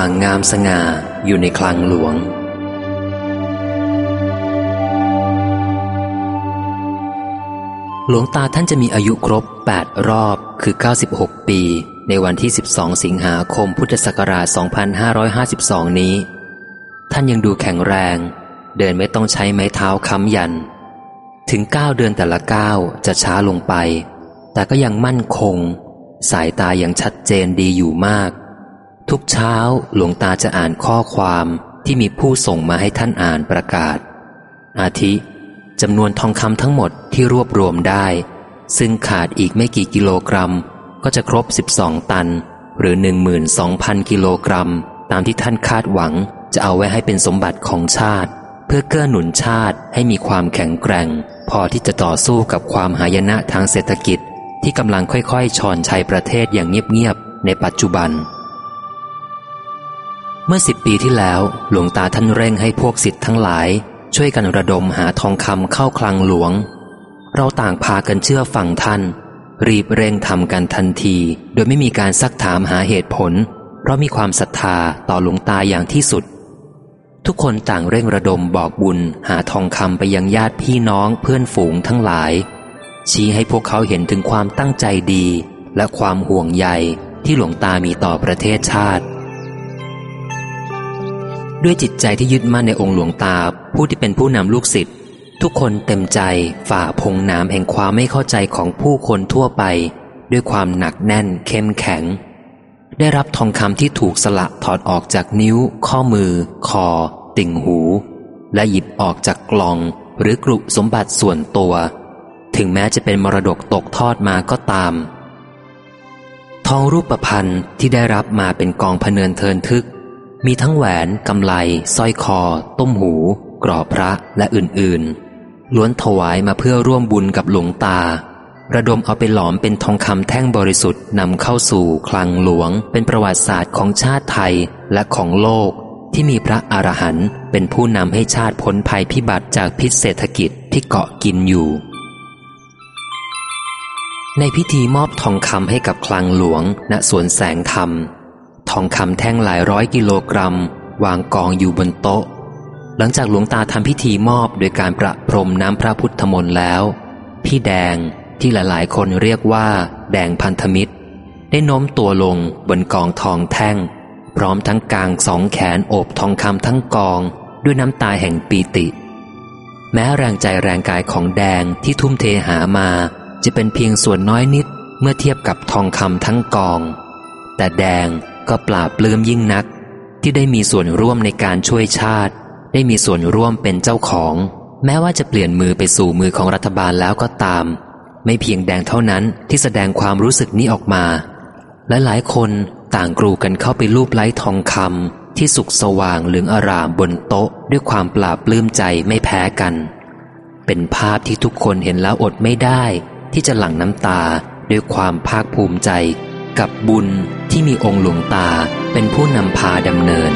อ่างงามสง่าอยู่ในคลังหลวง หลวงตาท่านจะมีอายุครบ 8 รอบคือ 96 ปี ในวันที่ 12 สิงหาคมพุทธศักราช 2552 นี้ ท่านยังดูแข็งแรง เดินไม่ต้องใช้ไม้เท้าค้ำยัน ถึง 9 เดือนแต่ละก้าวจะช้าลงไป แต่ก็ยังมั่นคง สายตายังชัดเจนดีอยู่มาก ทุกเช้าหลวงตาจะอ่านข้อความที่มีผู้ส่งมาให้ท่านอ่านประกาศ อาทิจำนวนทองคำทั้งหมดที่รวบรวมได้ ซึ่งขาดอีกไม่กี่กิโลกรัม ก็จะครบ 12 ตัน หรือ 12,000 กิโลกรัม ตามที่ท่านคาดหวังจะเอาไว้ให้เป็นสมบัติของชาติ เพื่อเกื้อหนุนชาติให้มีความแข็งแกร่ง พอที่จะต่อสู้กับความหายนะทางเศรษฐกิจ ที่กำลังค่อยๆชอนชัยประเทศอย่างเงียบๆในปัจจุบัน เมื่อสิบปีที่แล้วหลวงตาท่านเร่งให้พวกสิทธิ์ทั้งหลาย ช่วยกันระดมหาทองคำเข้าคลังหลวง เราต่างพากันเชื่อฟังท่าน รีบเร่งทำกันทันที โดยไม่มีการซักถามหาเหตุผล เพราะมีความศรัทธาต่อหลวงตาอย่างที่สุด ทุกคนต่างเร่งระดมบอกบุญหาทองคำไปยังญาติพี่น้องเพื่อนฝูงทั้งหลาย ชี้ให้พวกเขาเห็นถึงความตั้งใจดี และความห่วงใยที่หลวงตามีต่อประเทศชาติ ด้วยจิตใจที่ยึดมั่นในองค์หลวงตา ผู้ที่เป็นผู้นำลูกศิษย์ทุกคนเต็มใจฝ่าพงน้ำแห่งความไม่เข้าใจของผู้คนทั่วไป ด้วยความหนักแน่นเข้มแข็ง ได้รับทองคำที่ถูกสละถอดออกจากนิ้ว ข้อมือ คอ ติ่งหู และหยิบออกจากกล่อง หรือกรุสมบัติส่วนตัว ถึงแม้จะเป็นมรดกตกทอดมาก็ตาม ทองรูปประพันธ์ที่ได้รับมาเป็นกองพเนินเทินทึก มีทั้งแหวนกำไลสร้อยคอ ต้มหู กรอบพระและอื่นๆ ล้วนถวายมาเพื่อร่วมบุญกับหลวงตา ระดมเอาไปหลอมเป็นทองคำแท่งบริสุทธิ์นำเข้าสู่คลังหลวง เป็นประวัติศาสตร์ของชาติไทยและของโลก ที่มีพระอรหันต์เป็นผู้นำให้ชาติพ้นภัยพิบัติจากพิษเศรษฐกิจที่เกาะกินอยู่ ในพิธีมอบทองคำให้กับคลังหลวง ณสวนแสงธรรม ทองคำแท่งหลายร้อยกิโลกรัม วางกองอยู่บนโต๊ะ หลังจากหลวงตาทำพิธีมอบโดยการประพรมน้ำพระพุทธมนต์แล้ว พี่แดงที่หลายๆ คนเรียกว่า แดงพันธมิตร ได้โน้มตัวลงบนกองทองแท่ง พร้อมทั้งกางสองแขนโอบทองคำทั้งกองด้วยน้ำตาแห่งปีติ แม้แรงใจแรงกายของแดงที่ทุ่มเทหามา จะเป็นเพียงส่วนน้อยนิดเมื่อเทียบกับทองคำทั้งกอง แต่แดง ก็ปราบปลื้มยิ่งนัก ที่ได้มีส่วนร่วมในการช่วยชาติ ได้มีส่วนร่วมเป็นเจ้าของ แม้ว่าจะเปลี่ยนมือไปสู่มือของรัฐบาลแล้วก็ตาม ไม่เพียงแดงเท่านั้นที่แสดงความรู้สึกนี้ออกมา และหลายคนต่างกรูกันเข้าไปรูปไล้ทองคำที่สุกสว่างเหลืองอารามบนโต๊ะ ด้วยความปราบปลื้มใจไม่แพ้กัน เป็นภาพที่ทุกคนเห็นแล้วอดไม่ได้ ที่จะหลั่งน้ำตาด้วยความภาคภูมิใจ กับบุญ ที่มีองค์หลวงตาเป็นผู้นำพาดำเนิน